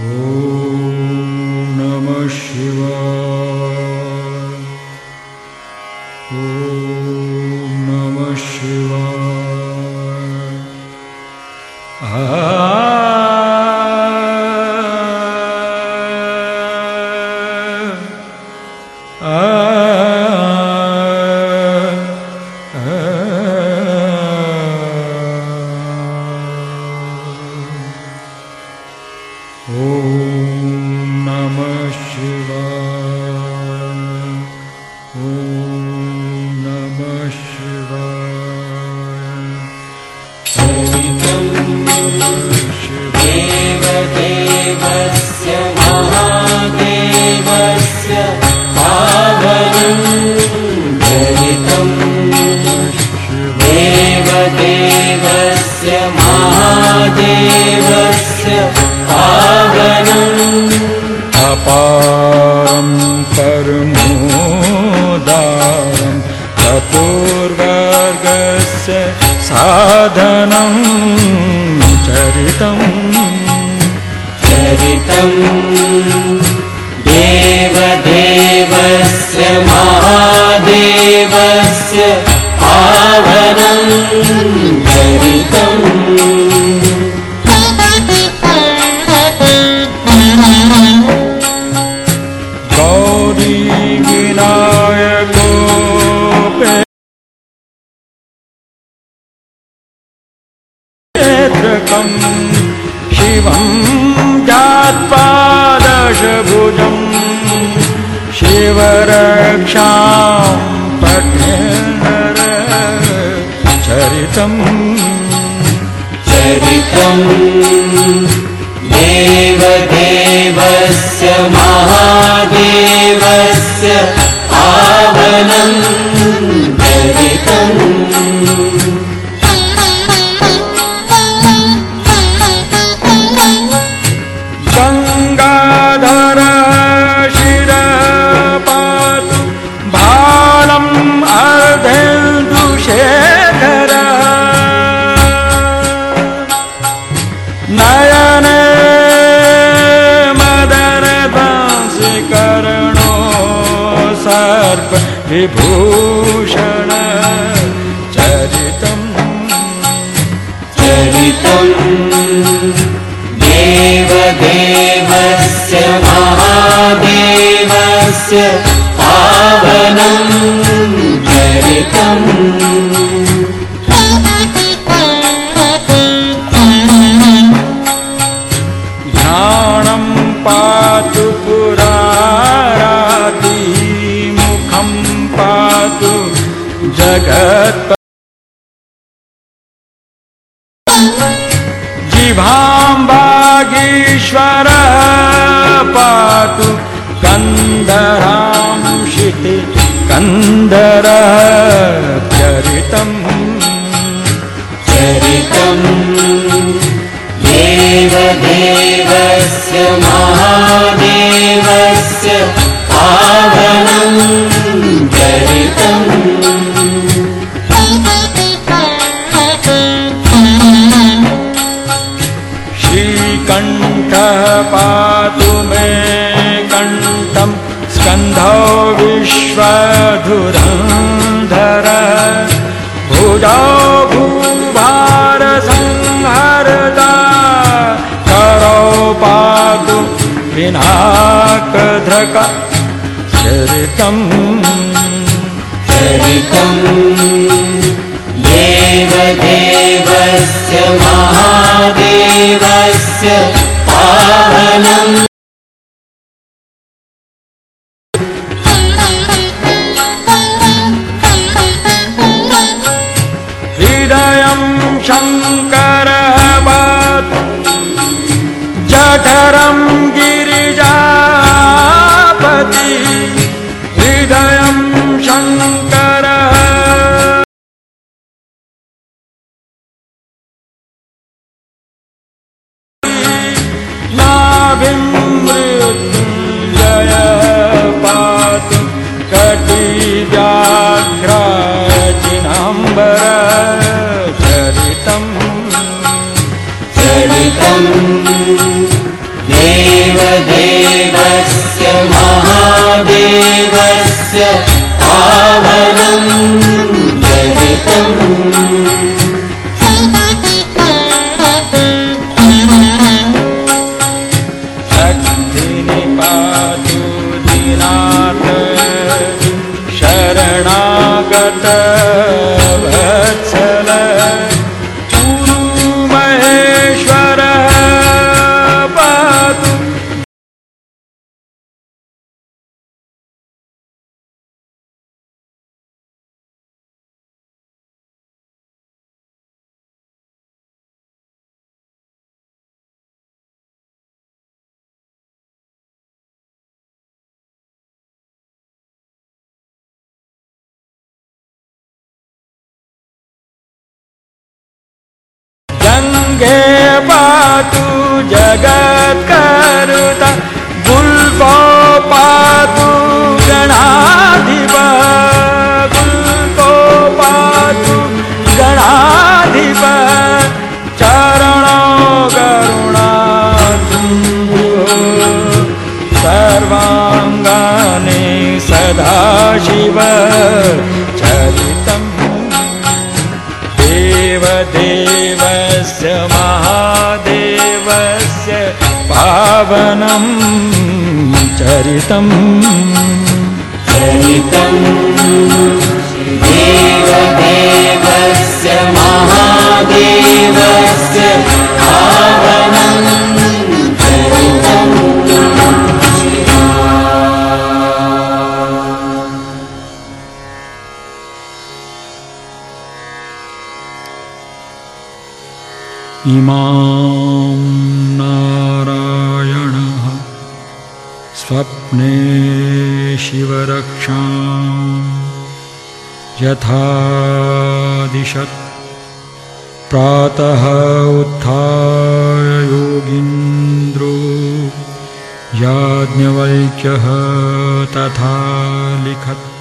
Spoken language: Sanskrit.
ॐ नमः शिवाय ॐ नमः शिवाय अपारं परमोदारं तपोर्वर्गस्य साधनं चरितम्। चरितम्। देवदेवस्य महादेवस्य पावनं चरितम् शिवरक्षां पठेन्दर चरितम्। चरितम् देवदेवस्य महादेवस्य पावनं विभूषण चरितम्। चरितम्। देवदेवस्य महादेवस्य पावनं चरितम्। ध्यानं पातु पुराराति जगत् जिभाम्बागीश्वर पातु कन्दरां शिति कन्दर चरितम्। चरितम् महादेवस्य श्रीकण्ठः पातु मे कण्ठं स्कन्धौ विश्वधुरन्धर। भुजौ भूभारसंहरदा करौ पातु पिनाकधृक। चरितम्। चरितम् देवदेवस्य महादेवस्य पावनम् हृदयं शङ्करः पातु पातु जगत्करुत गुल्फो पातु गणाधिप गुल्फो पातु गणाधिप चरणो करुणासिन्धु सर्वाङ्गानि सदाशिव चरितम् देवदेवस्य पावनं चरितम्। देवदेवस्य महादेवस्य पावनम् इमां नारायणः शिवरक्षां यथादिशत् प्रातः उत्थाय योगीन्द्रो याज्ञवल्क्यः तथा लिखत्